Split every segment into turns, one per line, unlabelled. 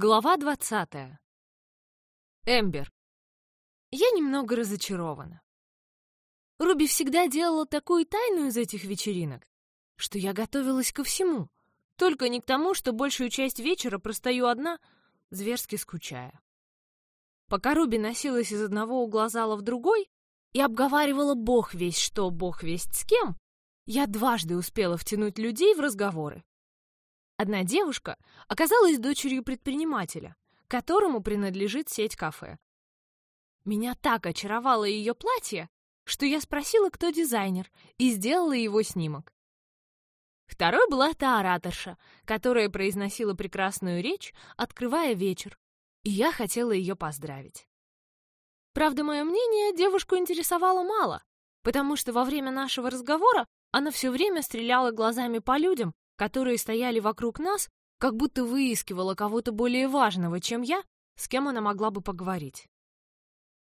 Глава двадцатая. Эмбер. Я немного разочарована. Руби всегда делала такую тайну из этих вечеринок, что я готовилась ко всему, только не к тому, что большую часть вечера простою одна, зверски скучая. Пока Руби носилась из одного угла зала в другой и обговаривала бог весть что, бог весть с кем, я дважды успела втянуть людей в разговоры. Одна девушка оказалась дочерью предпринимателя, которому принадлежит сеть кафе. Меня так очаровало ее платье, что я спросила, кто дизайнер, и сделала его снимок. Второй была та ораторша, которая произносила прекрасную речь, открывая вечер, и я хотела ее поздравить. Правда, мое мнение девушку интересовало мало, потому что во время нашего разговора она все время стреляла глазами по людям, которые стояли вокруг нас, как будто выискивала кого-то более важного, чем я, с кем она могла бы поговорить.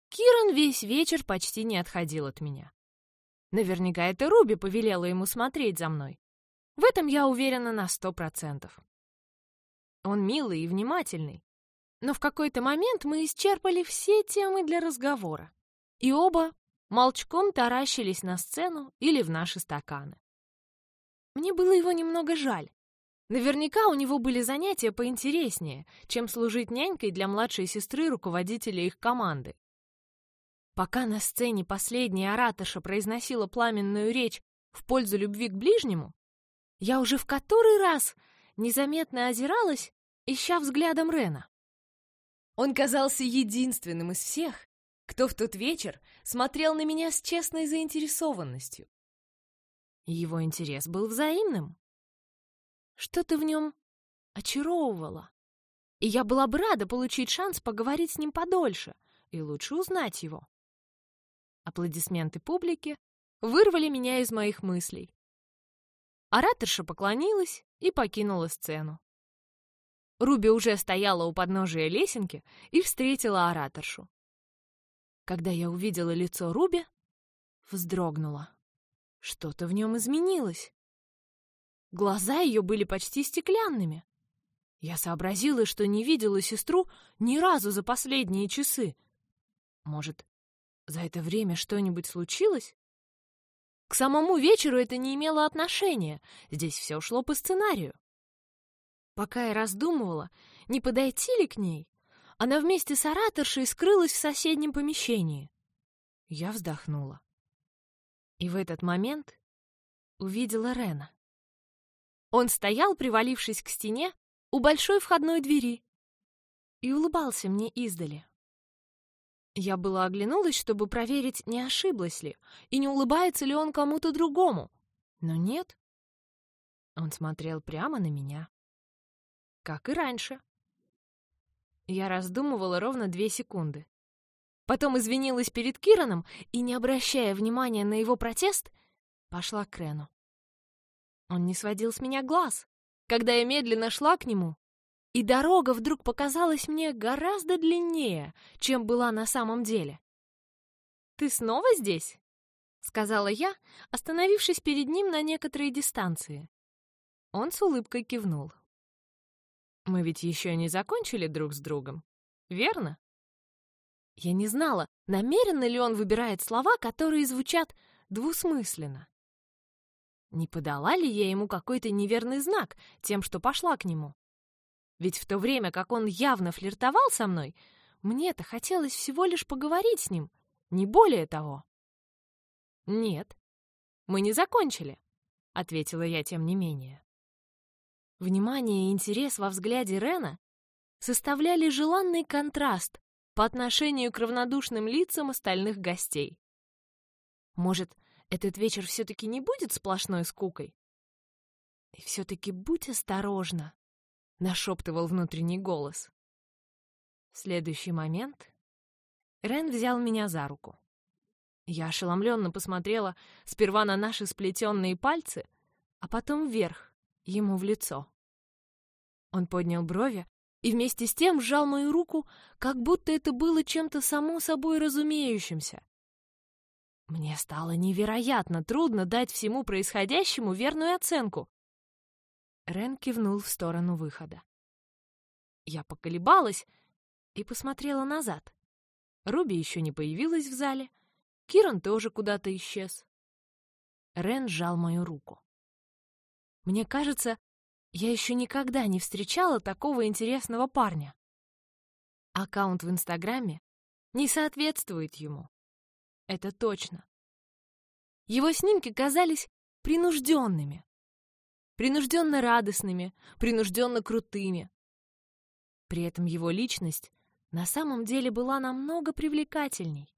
Киран весь вечер почти не отходил от меня. Наверняка это Руби повелела ему смотреть за мной. В этом я уверена на сто процентов. Он милый и внимательный, но в какой-то момент мы исчерпали все темы для разговора, и оба молчком таращились на сцену или в наши стаканы. Мне было его немного жаль. Наверняка у него были занятия поинтереснее, чем служить нянькой для младшей сестры руководителя их команды. Пока на сцене последняя ораторша произносила пламенную речь в пользу любви к ближнему, я уже в который раз незаметно озиралась, ища взглядом Рена. Он казался единственным из всех, кто в тот вечер смотрел на меня с честной заинтересованностью. Его интерес был взаимным. Что-то в нем очаровывало. И я была бы рада получить шанс поговорить с ним подольше и лучше узнать его. Аплодисменты публики вырвали меня из моих мыслей. Ораторша поклонилась и покинула сцену. Руби уже стояла у подножия лесенки и встретила ораторшу. Когда я увидела лицо Руби, вздрогнула. Что-то в нем изменилось. Глаза ее были почти стеклянными. Я сообразила, что не видела сестру ни разу за последние часы. Может, за это время что-нибудь случилось? К самому вечеру это не имело отношения, здесь все шло по сценарию. Пока я раздумывала, не подойти ли к ней, она вместе с ораторшей скрылась в соседнем помещении. Я вздохнула. И в этот момент увидела Рена. Он стоял, привалившись к стене, у большой входной двери и улыбался мне издали. Я была оглянулась, чтобы проверить, не ошиблась ли, и не улыбается ли он кому-то другому. Но нет. Он смотрел прямо на меня. Как и раньше. Я раздумывала ровно две секунды. Потом извинилась перед Кираном и, не обращая внимания на его протест, пошла к Рену. Он не сводил с меня глаз, когда я медленно шла к нему, и дорога вдруг показалась мне гораздо длиннее, чем была на самом деле. «Ты снова здесь?» — сказала я, остановившись перед ним на некоторой дистанции. Он с улыбкой кивнул. «Мы ведь еще не закончили друг с другом, верно?» Я не знала, намеренно ли он выбирает слова, которые звучат двусмысленно. Не подала ли я ему какой-то неверный знак тем, что пошла к нему? Ведь в то время, как он явно флиртовал со мной, мне-то хотелось всего лишь поговорить с ним, не более того. «Нет, мы не закончили», — ответила я тем не менее. Внимание и интерес во взгляде Рена составляли желанный контраст по отношению к равнодушным лицам остальных гостей. Может, этот вечер все-таки не будет сплошной скукой? И все-таки будь осторожна, — нашептывал внутренний голос. В следующий момент Рен взял меня за руку. Я ошеломленно посмотрела сперва на наши сплетенные пальцы, а потом вверх, ему в лицо. Он поднял брови, и вместе с тем сжал мою руку, как будто это было чем-то само собой разумеющимся. Мне стало невероятно трудно дать всему происходящему верную оценку. Рен кивнул в сторону выхода. Я поколебалась и посмотрела назад. Руби еще не появилась в зале, Киран тоже куда-то исчез. Рен сжал мою руку. Мне кажется, я еще никогда не встречала такого интересного парня. Аккаунт в Инстаграме не соответствует ему. Это точно. Его снимки казались принужденными. Принужденно радостными, принужденно крутыми. При этом его личность на самом деле была намного привлекательней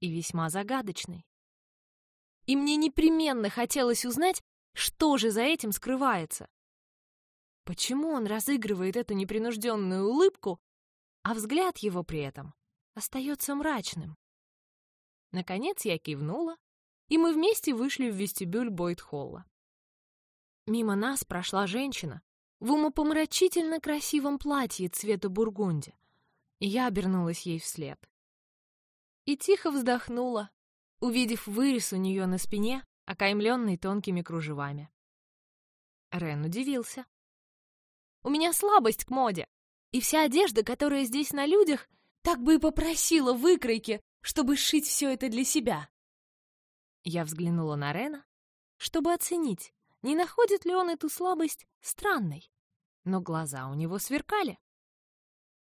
и весьма загадочной. И мне непременно хотелось узнать, что же за этим скрывается. Почему он разыгрывает эту непринужденную улыбку, а взгляд его при этом остается мрачным? Наконец я кивнула, и мы вместе вышли в вестибюль Бойт-холла. Мимо нас прошла женщина в умопомрачительно красивом платье цвета бургунди, и я обернулась ей вслед. И тихо вздохнула, увидев вырез у нее на спине, окаймленный тонкими кружевами. Рен удивился. «У меня слабость к моде, и вся одежда, которая здесь на людях, так бы и попросила выкройки, чтобы сшить все это для себя». Я взглянула на Рена, чтобы оценить, не находит ли он эту слабость странной, но глаза у него сверкали.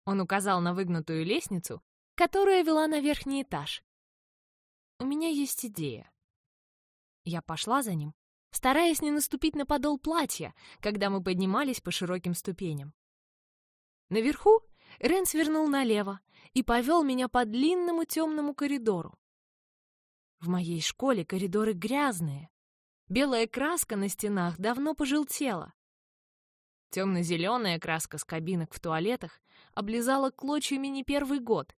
Он указал на выгнутую лестницу, которая вела на верхний этаж. «У меня есть идея». Я пошла за ним, стараясь не наступить на подол платья, когда мы поднимались по широким ступеням. Наверху Рен свернул налево и повел меня по длинному темному коридору. В моей школе коридоры грязные. Белая краска на стенах давно пожелтела. Темно-зеленая краска с кабинок в туалетах облизала клочьями не первый год,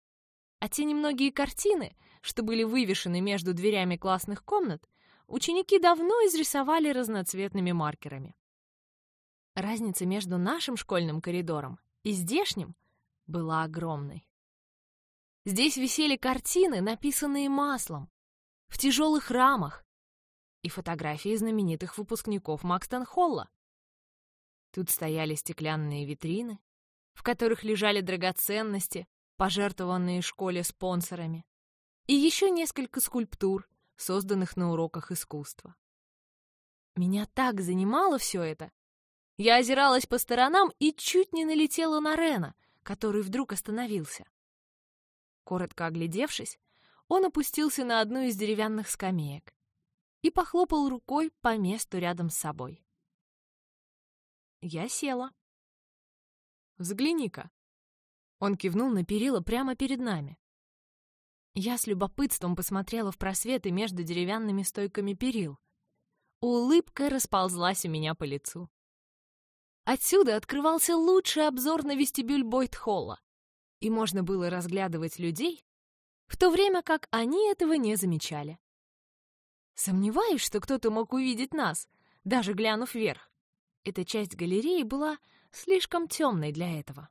а те немногие картины, что были вывешены между дверями классных комнат, ученики давно изрисовали разноцветными маркерами. Разница между нашим школьным коридором и здешним была огромной. Здесь висели картины, написанные маслом, в тяжелых рамах, и фотографии знаменитых выпускников Макстон-Холла. Тут стояли стеклянные витрины, в которых лежали драгоценности, пожертвованные школе спонсорами, и еще несколько скульптур, созданных на уроках искусства. Меня так занимало все это. Я озиралась по сторонам и чуть не налетела на Рена, который вдруг остановился. Коротко оглядевшись, он опустился на одну из деревянных скамеек и похлопал рукой по месту рядом с собой. Я села. «Взгляни-ка!» Он кивнул на перила прямо перед нами. Я с любопытством посмотрела в просветы между деревянными стойками перил. Улыбка расползлась у меня по лицу. Отсюда открывался лучший обзор на вестибюль Бойт-холла, и можно было разглядывать людей, в то время как они этого не замечали. Сомневаюсь, что кто-то мог увидеть нас, даже глянув вверх. Эта часть галереи была слишком темной для этого.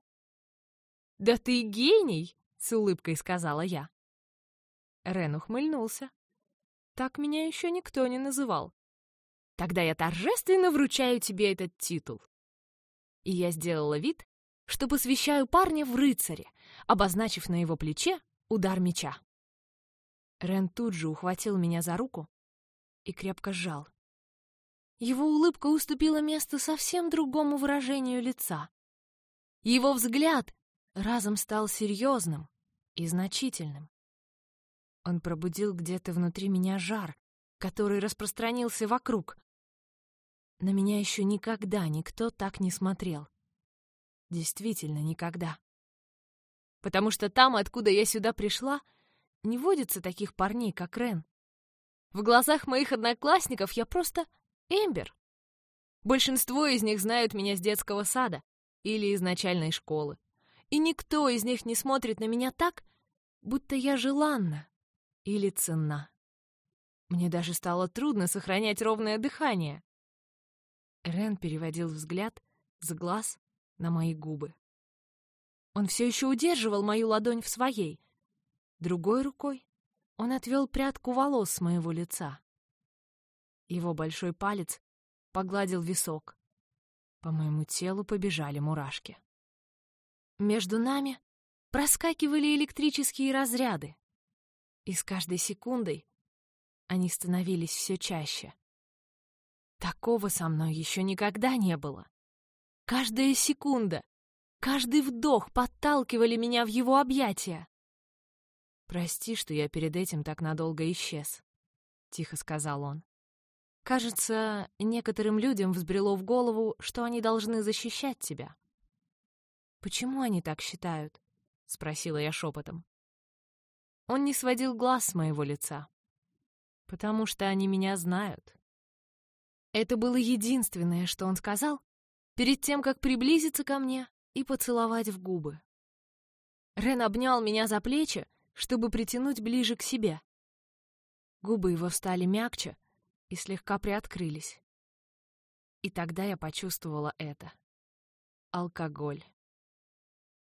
«Да ты гений!» — с улыбкой сказала я. Рен ухмыльнулся. Так меня еще никто не называл. Тогда я торжественно вручаю тебе этот титул. И я сделала вид, что посвящаю парня в рыцаре, обозначив на его плече Удар меча. Рен тут же ухватил меня за руку и крепко сжал. Его улыбка уступила место совсем другому выражению лица. Его взгляд разом стал серьезным и значительным. Он пробудил где-то внутри меня жар, который распространился вокруг. На меня еще никогда никто так не смотрел. Действительно, никогда потому что там, откуда я сюда пришла, не водится таких парней, как Рен. В глазах моих одноклассников я просто Эмбер. Большинство из них знают меня с детского сада или из начальной школы. И никто из них не смотрит на меня так, будто я желанна или ценна. Мне даже стало трудно сохранять ровное дыхание. Рен переводил взгляд с глаз на мои губы. Он все еще удерживал мою ладонь в своей. Другой рукой он отвел прядку волос с моего лица. Его большой палец погладил висок. По моему телу побежали мурашки. Между нами проскакивали электрические разряды, и с каждой секундой они становились все чаще. Такого со мной еще никогда не было. Каждая секунда, каждый вдох подталкивали меня в его объятия. «Прости, что я перед этим так надолго исчез», — тихо сказал он. «Кажется, некоторым людям взбрело в голову, что они должны защищать тебя». «Почему они так считают?» — спросила я шепотом. Он не сводил глаз с моего лица. «Потому что они меня знают». Это было единственное, что он сказал перед тем, как приблизиться ко мне и поцеловать в губы. Рен обнял меня за плечи, чтобы притянуть ближе к себе. Губы его стали мягче и слегка приоткрылись. И тогда я почувствовала это. Алкоголь.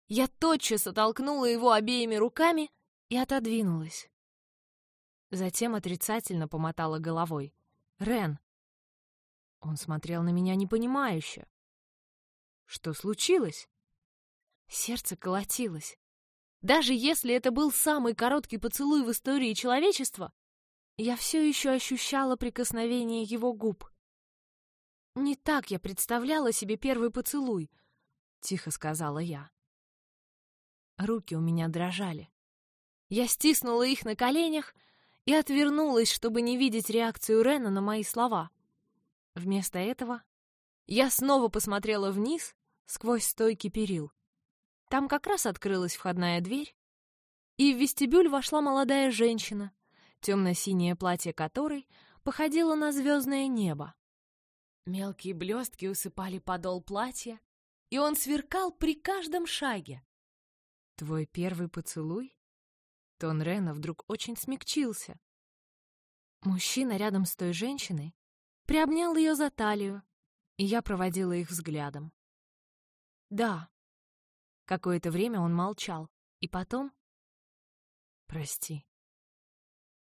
Я тотчас оттолкнула его обеими руками и отодвинулась. Затем отрицательно помотала головой. «Рен!» Он смотрел на меня непонимающе. «Что случилось?» Сердце колотилось. Даже если это был самый короткий поцелуй в истории человечества, я все еще ощущала прикосновение его губ. «Не так я представляла себе первый поцелуй», — тихо сказала я. Руки у меня дрожали. Я стиснула их на коленях и отвернулась, чтобы не видеть реакцию Рена на мои слова. Вместо этого я снова посмотрела вниз сквозь стойки перил. Там как раз открылась входная дверь, и в вестибюль вошла молодая женщина, темно-синее платье которой походило на звездное небо. Мелкие блестки усыпали подол платья, и он сверкал при каждом шаге. «Твой первый поцелуй?» Тон Рена вдруг очень смягчился. Мужчина рядом с той женщиной приобнял ее за талию, и я проводила их взглядом. «Да, Какое-то время он молчал. И потом... «Прости».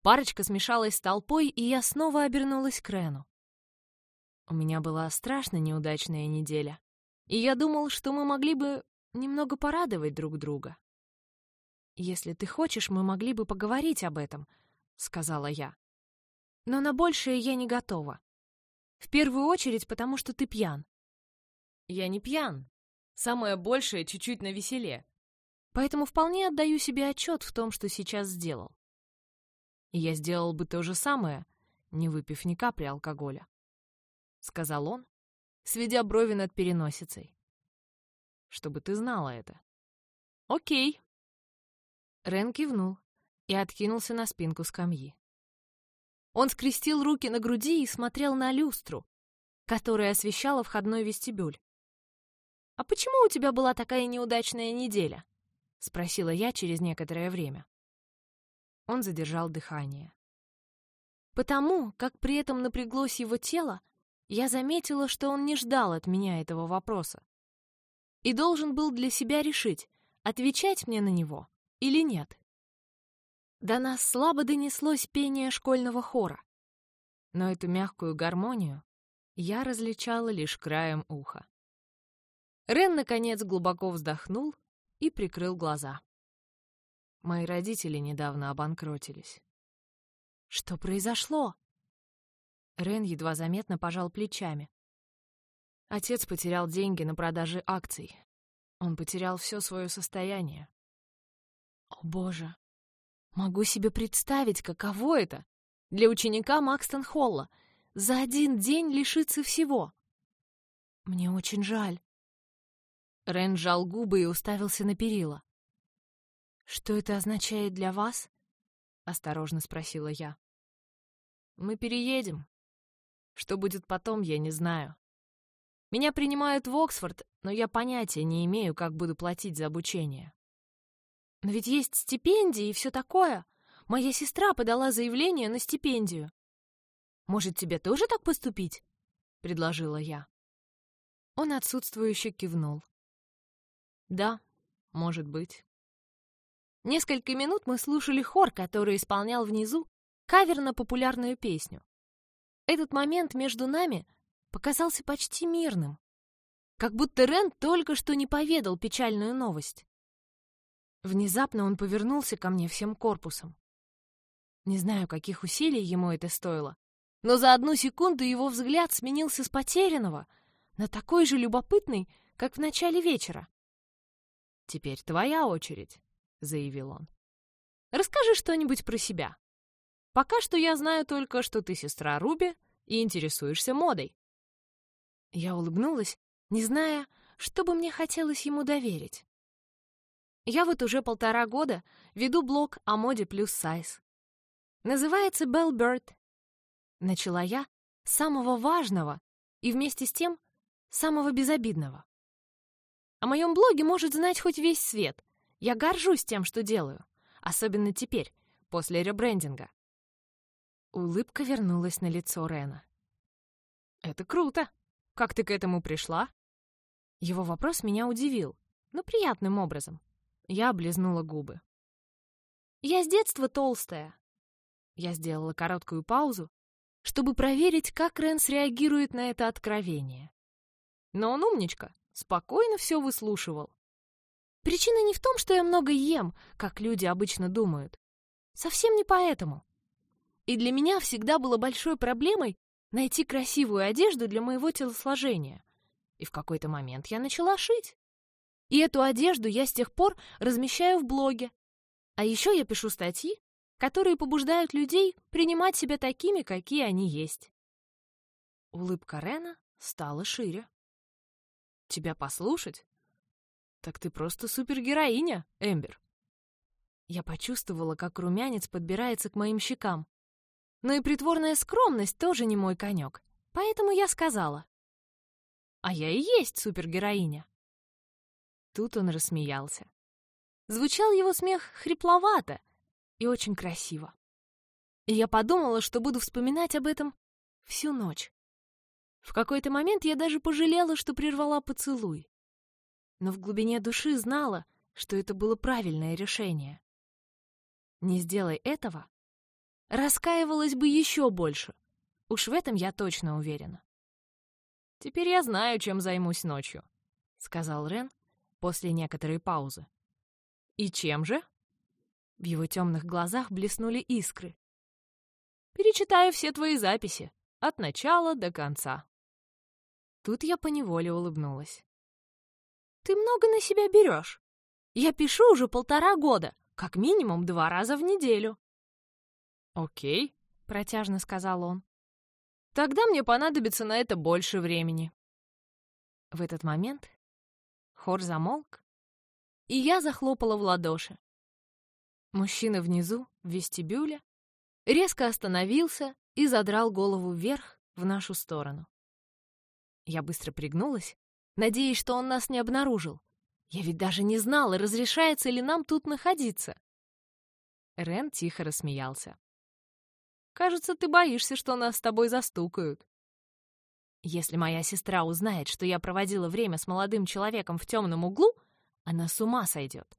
Парочка смешалась с толпой, и я снова обернулась к Рену. У меня была страшно неудачная неделя, и я думал, что мы могли бы немного порадовать друг друга. «Если ты хочешь, мы могли бы поговорить об этом», — сказала я. «Но на большее я не готова. В первую очередь, потому что ты пьян». «Я не пьян», Самое большее чуть-чуть на веселе. Поэтому вполне отдаю себе отчет в том, что сейчас сделал. Я сделал бы то же самое, не выпив ни капли алкоголя. Сказал он, сведя брови над переносицей. Чтобы ты знала это. Окей. Рен кивнул и откинулся на спинку скамьи. Он скрестил руки на груди и смотрел на люстру, которая освещала входной вестибюль. «А почему у тебя была такая неудачная неделя?» — спросила я через некоторое время. Он задержал дыхание. Потому, как при этом напряглось его тело, я заметила, что он не ждал от меня этого вопроса. И должен был для себя решить, отвечать мне на него или нет. До нас слабо донеслось пение школьного хора. Но эту мягкую гармонию я различала лишь краем уха. Рен, наконец, глубоко вздохнул и прикрыл глаза. Мои родители недавно обанкротились. Что произошло? Рен едва заметно пожал плечами. Отец потерял деньги на продаже акций. Он потерял все свое состояние. Боже! Могу себе представить, каково это для ученика Макстон-Холла за один день лишиться всего. Мне очень жаль. Рен сжал губы и уставился на перила. «Что это означает для вас?» — осторожно спросила я. «Мы переедем. Что будет потом, я не знаю. Меня принимают в Оксфорд, но я понятия не имею, как буду платить за обучение. Но ведь есть стипендии и все такое. Моя сестра подала заявление на стипендию. Может, тебе тоже так поступить?» — предложила я. Он отсутствующе кивнул. Да, может быть. Несколько минут мы слушали хор, который исполнял внизу кавер на популярную песню. Этот момент между нами показался почти мирным. Как будто Рен только что не поведал печальную новость. Внезапно он повернулся ко мне всем корпусом. Не знаю, каких усилий ему это стоило, но за одну секунду его взгляд сменился с потерянного на такой же любопытный, как в начале вечера. «Теперь твоя очередь», — заявил он. «Расскажи что-нибудь про себя. Пока что я знаю только, что ты сестра Руби и интересуешься модой». Я улыбнулась, не зная, что бы мне хотелось ему доверить. Я вот уже полтора года веду блог о моде плюс сайз. Называется Bell Bird. Начала я с самого важного и вместе с тем самого безобидного. О моем блоге может знать хоть весь свет. Я горжусь тем, что делаю. Особенно теперь, после ребрендинга. Улыбка вернулась на лицо Рена. «Это круто! Как ты к этому пришла?» Его вопрос меня удивил, но приятным образом. Я облизнула губы. «Я с детства толстая». Я сделала короткую паузу, чтобы проверить, как Рен среагирует на это откровение. Но он умничка, спокойно все выслушивал. Причина не в том, что я много ем, как люди обычно думают. Совсем не поэтому. И для меня всегда было большой проблемой найти красивую одежду для моего телосложения. И в какой-то момент я начала шить. И эту одежду я с тех пор размещаю в блоге. А еще я пишу статьи, которые побуждают людей принимать себя такими, какие они есть. Улыбка Рена стала шире. Тебя послушать? Так ты просто супергероиня, Эмбер. Я почувствовала, как румянец подбирается к моим щекам. Но и притворная скромность тоже не мой конек. Поэтому я сказала. А я и есть супергероиня. Тут он рассмеялся. Звучал его смех хрипловато и очень красиво. И я подумала, что буду вспоминать об этом всю ночь. В какой-то момент я даже пожалела, что прервала поцелуй. Но в глубине души знала, что это было правильное решение. Не сделай этого, раскаивалась бы еще больше. Уж в этом я точно уверена. «Теперь я знаю, чем займусь ночью», — сказал Рен после некоторой паузы. «И чем же?» В его темных глазах блеснули искры. «Перечитаю все твои записи, от начала до конца». Тут я поневоле улыбнулась. «Ты много на себя берешь. Я пишу уже полтора года, как минимум два раза в неделю». «Окей», — протяжно сказал он. Тогда мне понадобится на это больше времени. В этот момент хор замолк, и я захлопала в ладоши. Мужчина внизу, в вестибюле, резко остановился и задрал голову вверх в нашу сторону. Я быстро пригнулась, надеясь, что он нас не обнаружил. Я ведь даже не знала, разрешается ли нам тут находиться. Рен тихо рассмеялся. Кажется, ты боишься, что нас с тобой застукают. Если моя сестра узнает, что я проводила время с молодым человеком в темном углу, она с ума сойдет.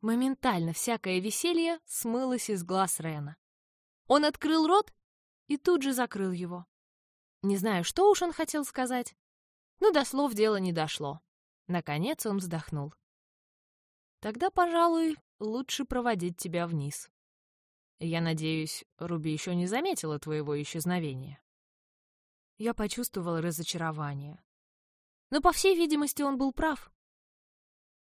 Моментально всякое веселье смылось из глаз Рена. Он открыл рот и тут же закрыл его. Не знаю, что уж он хотел сказать, но до слов дело не дошло. Наконец он вздохнул. «Тогда, пожалуй, лучше проводить тебя вниз». Я надеюсь, Руби еще не заметила твоего исчезновения. Я почувствовала разочарование. Но, по всей видимости, он был прав.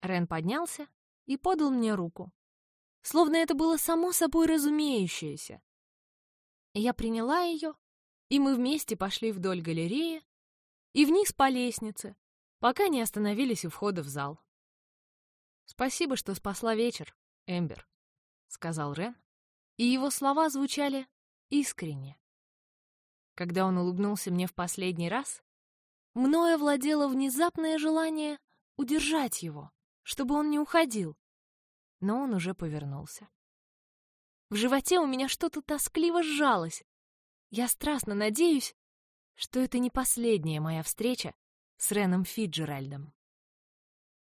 Рен поднялся и подал мне руку. Словно это было само собой разумеющееся. Я приняла ее, и мы вместе пошли вдоль галереи и вниз по лестнице, пока не остановились у входа в зал. «Спасибо, что спасла вечер, Эмбер», — сказал Рен, и его слова звучали искренне. Когда он улыбнулся мне в последний раз, мною владело внезапное желание удержать его, чтобы он не уходил. Но он уже повернулся. В животе у меня что-то тоскливо сжалось. Я страстно надеюсь, что это не последняя моя встреча с Реном Фиджеральдом.